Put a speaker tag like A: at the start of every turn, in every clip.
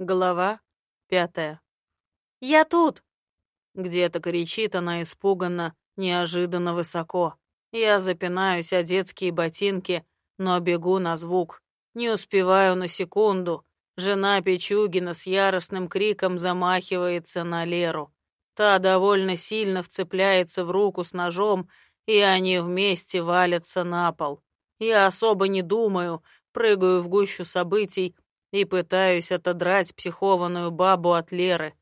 A: Глава пятая.
B: «Я тут!»
A: Где-то кричит она испуганно, неожиданно высоко. Я запинаюсь о детские ботинки, но бегу на звук. Не успеваю на секунду. Жена Пичугина с яростным криком замахивается на Леру. Та довольно сильно вцепляется в руку с ножом, и они вместе валятся на пол. Я особо не думаю, прыгаю в гущу событий и пытаюсь отодрать психованную бабу от Леры.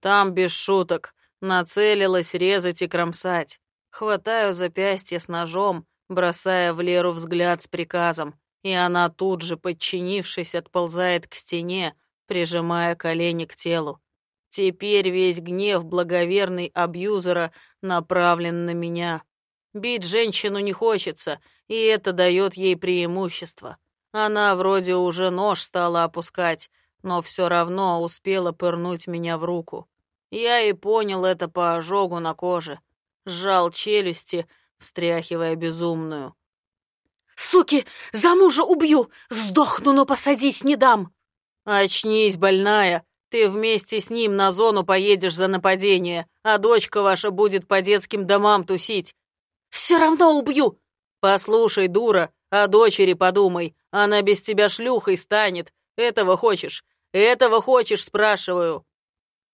A: Там без шуток нацелилась резать и кромсать. Хватаю запястье с ножом, бросая в Леру взгляд с приказом, и она тут же, подчинившись, отползает к стене, прижимая колени к телу. Теперь весь гнев благоверный абьюзера направлен на меня. Бить женщину не хочется, и это дает ей преимущество. Она вроде уже нож стала опускать, но все равно успела пырнуть меня в руку. Я и понял это по ожогу на коже. Сжал челюсти, встряхивая безумную.
B: «Суки, за мужа убью! Сдохну, но посадить не дам!»
A: «Очнись, больная! Ты вместе с ним на зону поедешь за нападение, а дочка ваша будет по детским домам тусить.
B: Все равно убью!»
A: «Послушай, дура, о дочери подумай. Она без тебя шлюхой станет. Этого хочешь? Этого хочешь, спрашиваю?»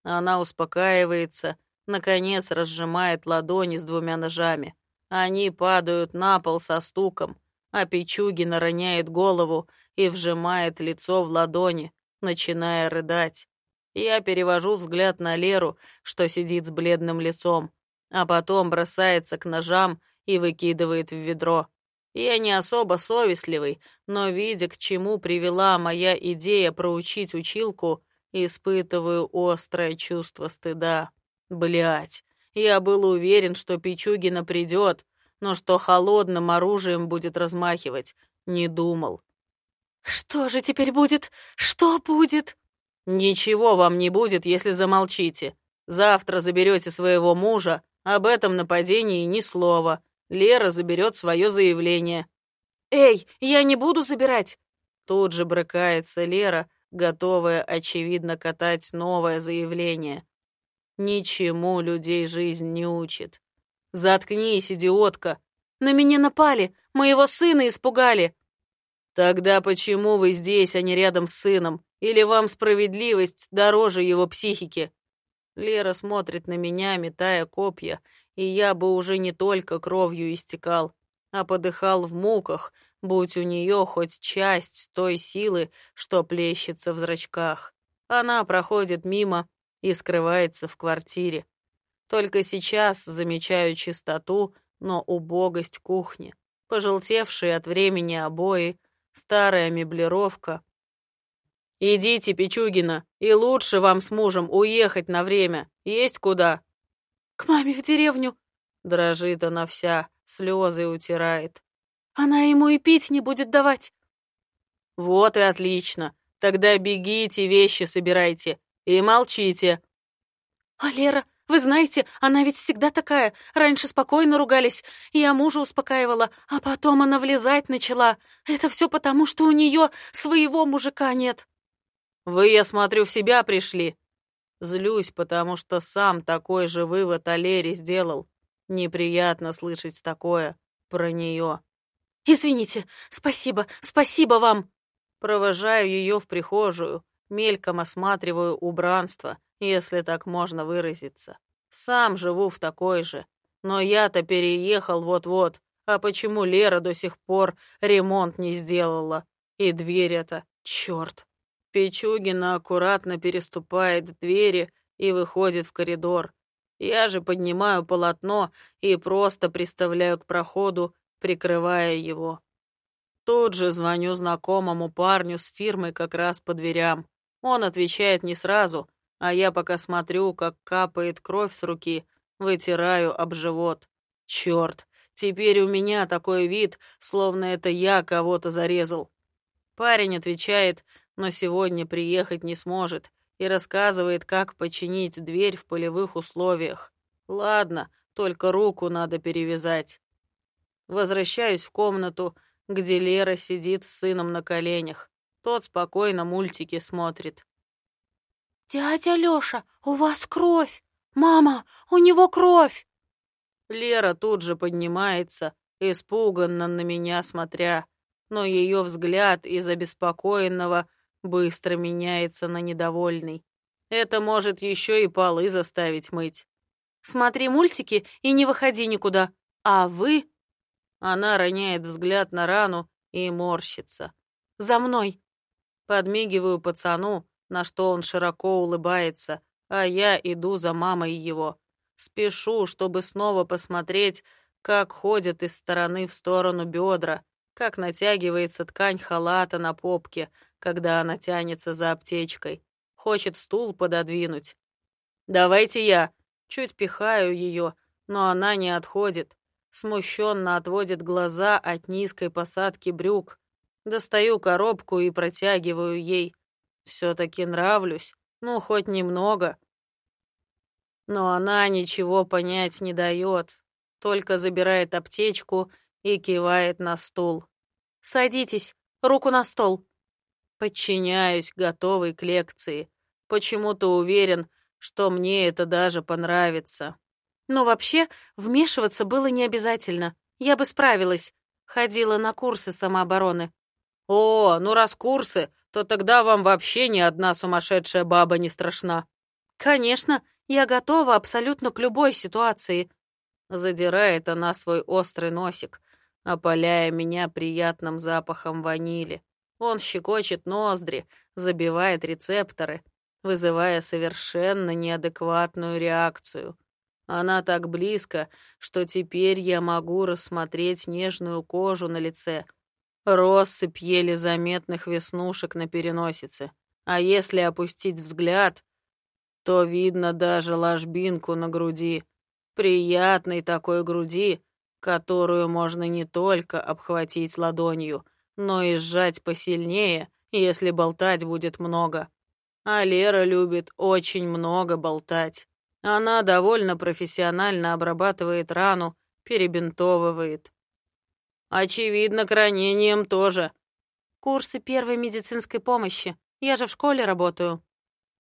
A: Она успокаивается, наконец разжимает ладони с двумя ножами. Они падают на пол со стуком, а Пичугина роняет голову и вжимает лицо в ладони, начиная рыдать. Я перевожу взгляд на Леру, что сидит с бледным лицом, а потом бросается к ножам и выкидывает в ведро. Я не особо совестливый, но, видя, к чему привела моя идея проучить училку, испытываю острое чувство стыда. Блять, я был уверен, что Пичугина придет, но что холодным оружием будет размахивать, не думал.
B: «Что же теперь будет? Что будет?»
A: «Ничего вам не будет, если замолчите. Завтра заберете своего мужа, об этом нападении ни слова. Лера заберет свое заявление».
B: «Эй, я не буду забирать!»
A: Тут же брыкается Лера, готовая, очевидно, катать новое заявление. Ничему людей жизнь не учит. «Заткнись, идиотка!»
B: «На меня напали! Моего сына испугали!»
A: «Тогда почему вы здесь, а не рядом с сыном? Или вам справедливость дороже его психики? Лера смотрит на меня, метая копья, и я бы уже не только кровью истекал, а подыхал в муках, будь у нее хоть часть той силы, что плещется в зрачках. Она проходит мимо и скрывается в квартире. Только сейчас замечаю чистоту, но убогость кухни, пожелтевшие от времени обои, старая меблировка, «Идите, Пичугина, и лучше вам с мужем уехать на время. Есть куда?»
B: «К маме в деревню», —
A: дрожит она вся, слезы утирает.
B: «Она ему и пить не будет давать».
A: «Вот и отлично. Тогда бегите, вещи собирайте и молчите».
B: «А Лера, вы знаете, она ведь всегда такая. Раньше спокойно ругались, я мужа успокаивала, а потом она влезать начала. Это все потому, что у нее своего мужика нет».
A: Вы, я смотрю, в себя пришли. Злюсь, потому что сам такой же вывод о Лере сделал. Неприятно слышать такое про нее.
B: Извините, спасибо, спасибо вам.
A: Провожаю ее в прихожую, мельком осматриваю убранство, если так можно выразиться. Сам живу в такой же. Но я-то переехал вот-вот. А почему Лера до сих пор ремонт не сделала? И дверь эта, черт. Пичугина аккуратно переступает двери и выходит в коридор. Я же поднимаю полотно и просто приставляю к проходу, прикрывая его. Тут же звоню знакомому парню с фирмы как раз по дверям. Он отвечает не сразу, а я пока смотрю, как капает кровь с руки, вытираю об живот. Черт, теперь у меня такой вид, словно это я кого-то зарезал. Парень отвечает, но сегодня приехать не сможет и рассказывает, как починить дверь в полевых условиях. Ладно, только руку надо перевязать. Возвращаюсь в комнату, где Лера сидит с сыном на коленях. Тот спокойно мультики смотрит.
B: «Дядя Лёша, у вас кровь! Мама, у него кровь!»
A: Лера тут же поднимается, испуганно на меня смотря, но ее взгляд из обеспокоенного быстро меняется на недовольный. Это может еще и полы заставить мыть.
B: «Смотри мультики и не выходи никуда. А вы...»
A: Она роняет взгляд на рану и морщится.
B: «За мной!»
A: Подмигиваю пацану, на что он широко улыбается, а я иду за мамой его. Спешу, чтобы снова посмотреть, как ходят из стороны в сторону бедра, как натягивается ткань халата на попке, когда она тянется за аптечкой. Хочет стул пододвинуть. «Давайте я!» Чуть пихаю ее, но она не отходит. Смущенно отводит глаза от низкой посадки брюк. Достаю коробку и протягиваю ей. Все-таки нравлюсь, ну, хоть немного. Но она ничего понять не дает, только забирает аптечку и кивает на стул.
B: «Садитесь, руку на стол».
A: Подчиняюсь, готовой к лекции. Почему-то уверен, что мне это даже понравится.
B: Но вообще, вмешиваться было не обязательно. Я бы справилась. Ходила на курсы самообороны.
A: О, ну раз курсы, то тогда вам вообще ни одна сумасшедшая баба не страшна.
B: Конечно, я готова абсолютно к любой ситуации.
A: Задирает она свой острый носик, опаляя меня приятным запахом ванили. Он щекочет ноздри, забивает рецепторы, вызывая совершенно неадекватную реакцию. Она так близко, что теперь я могу рассмотреть нежную кожу на лице, россыпь еле заметных веснушек на переносице. А если опустить взгляд, то видно даже ложбинку на груди. Приятной такой груди, которую можно не только обхватить ладонью, но и сжать посильнее, если болтать будет много. А Лера любит очень много болтать. Она довольно профессионально обрабатывает рану, перебинтовывает. Очевидно, к ранениям тоже.
B: Курсы первой медицинской помощи. Я же в школе работаю.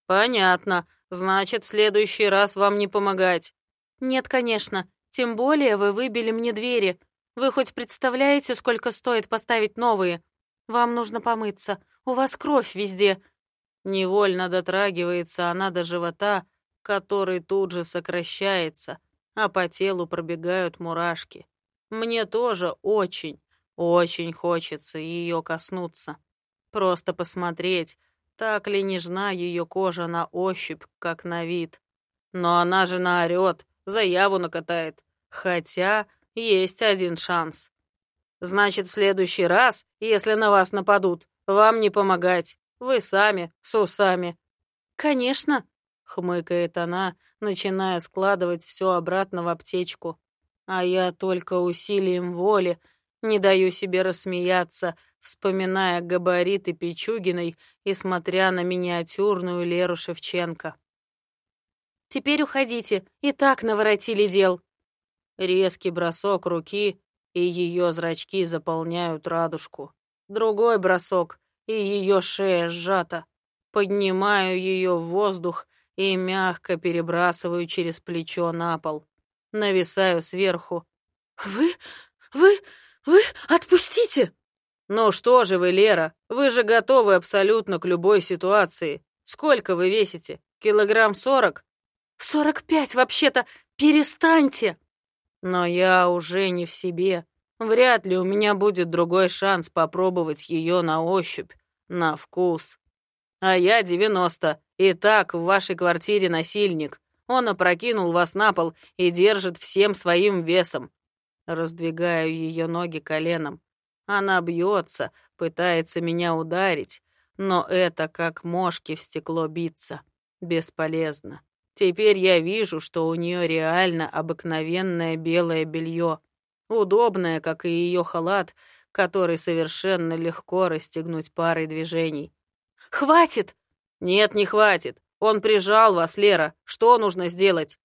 A: Понятно. Значит, в следующий раз вам не помогать.
B: Нет, конечно. Тем более вы выбили мне двери. Вы хоть представляете, сколько стоит поставить новые? Вам нужно помыться. У вас кровь везде.
A: Невольно дотрагивается она до живота, который тут же сокращается, а по телу пробегают мурашки. Мне тоже очень, очень хочется ее коснуться. Просто посмотреть, так ли нежна ее кожа на ощупь, как на вид. Но она же наорет, заяву накатает. Хотя есть один шанс. Значит, в следующий раз, если на вас нападут, вам не помогать. Вы сами, с усами».
B: «Конечно», —
A: хмыкает она, начиная складывать все обратно в аптечку. А я только усилием воли не даю себе рассмеяться, вспоминая габариты Пичугиной и смотря на миниатюрную Леру Шевченко.
B: «Теперь уходите, и так наворотили дел».
A: Резкий бросок руки, и ее зрачки заполняют радужку. Другой бросок, и ее шея сжата. Поднимаю ее в воздух и мягко перебрасываю через плечо на пол. Нависаю сверху.
B: «Вы... вы... вы... отпустите!»
A: «Ну что же вы, Лера, вы же готовы абсолютно к любой ситуации. Сколько вы весите? Килограмм сорок?»
B: «Сорок пять, вообще-то! Перестаньте!»
A: «Но я уже не в себе. Вряд ли у меня будет другой шанс попробовать ее на ощупь, на вкус. А я девяносто, и так в вашей квартире насильник. Он опрокинул вас на пол и держит всем своим весом. Раздвигаю ее ноги коленом. Она бьется, пытается меня ударить, но это как мошки в стекло биться. Бесполезно. Теперь я вижу, что у нее реально обыкновенное белое белье. Удобная, как и ее халат, который совершенно легко расстегнуть парой движений.
B: «Хватит!»
A: «Нет, не хватит. Он прижал вас, Лера. Что нужно сделать?»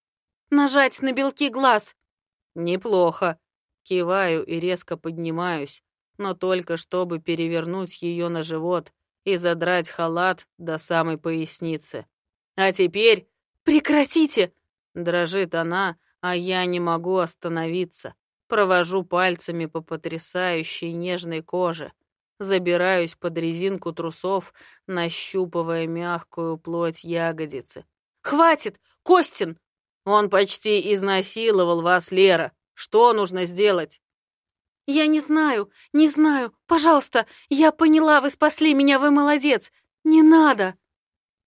B: «Нажать на белки глаз».
A: «Неплохо». Киваю и резко поднимаюсь, но только чтобы перевернуть ее на живот и задрать халат до самой поясницы. А теперь...
B: Прекратите!
A: Дрожит она, а я не могу остановиться. Провожу пальцами по потрясающей нежной коже. Забираюсь под резинку трусов, нащупывая мягкую плоть ягодицы.
B: «Хватит! Костин!»
A: «Он почти изнасиловал вас, Лера. Что нужно сделать?»
B: «Я не знаю, не знаю. Пожалуйста, я поняла, вы спасли меня, вы молодец. Не надо!»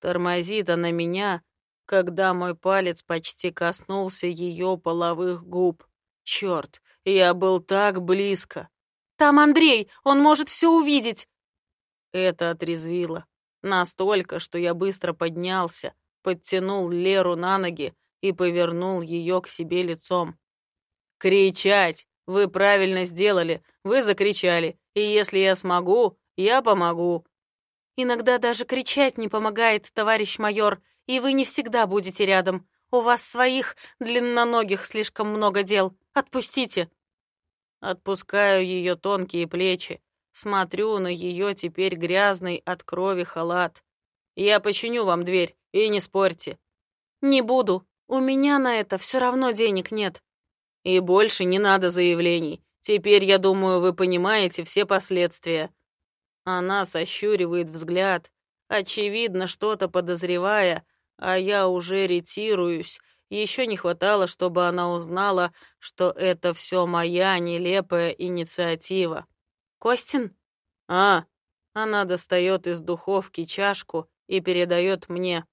A: Тормозит она меня, когда мой палец почти коснулся ее половых губ. Черт, я был так близко.
B: «Там Андрей, он может все увидеть!»
A: Это отрезвило. Настолько, что я быстро поднялся, подтянул Леру на ноги и повернул ее к себе лицом. «Кричать! Вы правильно сделали, вы закричали, и если я смогу, я помогу.
B: Иногда даже кричать не помогает, товарищ майор, и вы не всегда будете рядом. У вас своих длинноногих слишком много дел. Отпустите.
A: Отпускаю ее тонкие плечи, смотрю на ее теперь грязный от крови халат. Я починю вам дверь, и не спорьте.
B: Не буду. У меня на это все равно денег нет.
A: И больше не надо заявлений. Теперь, я думаю, вы понимаете все последствия. Она сощуривает взгляд, очевидно, что-то подозревая, а я уже ретируюсь. Еще не хватало, чтобы она узнала, что это все моя нелепая инициатива.
B: «Костин?»
A: «А?» Она достает из духовки чашку и передает мне.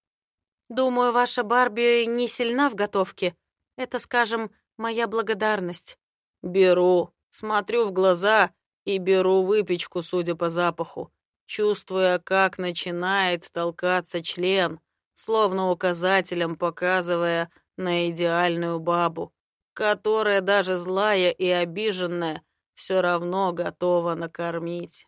B: «Думаю, ваша Барби не сильна в готовке. Это, скажем, моя благодарность».
A: Беру, смотрю в глаза и беру выпечку, судя по запаху, чувствуя, как начинает толкаться член, словно указателем показывая на идеальную бабу, которая даже злая и обиженная все равно готова накормить.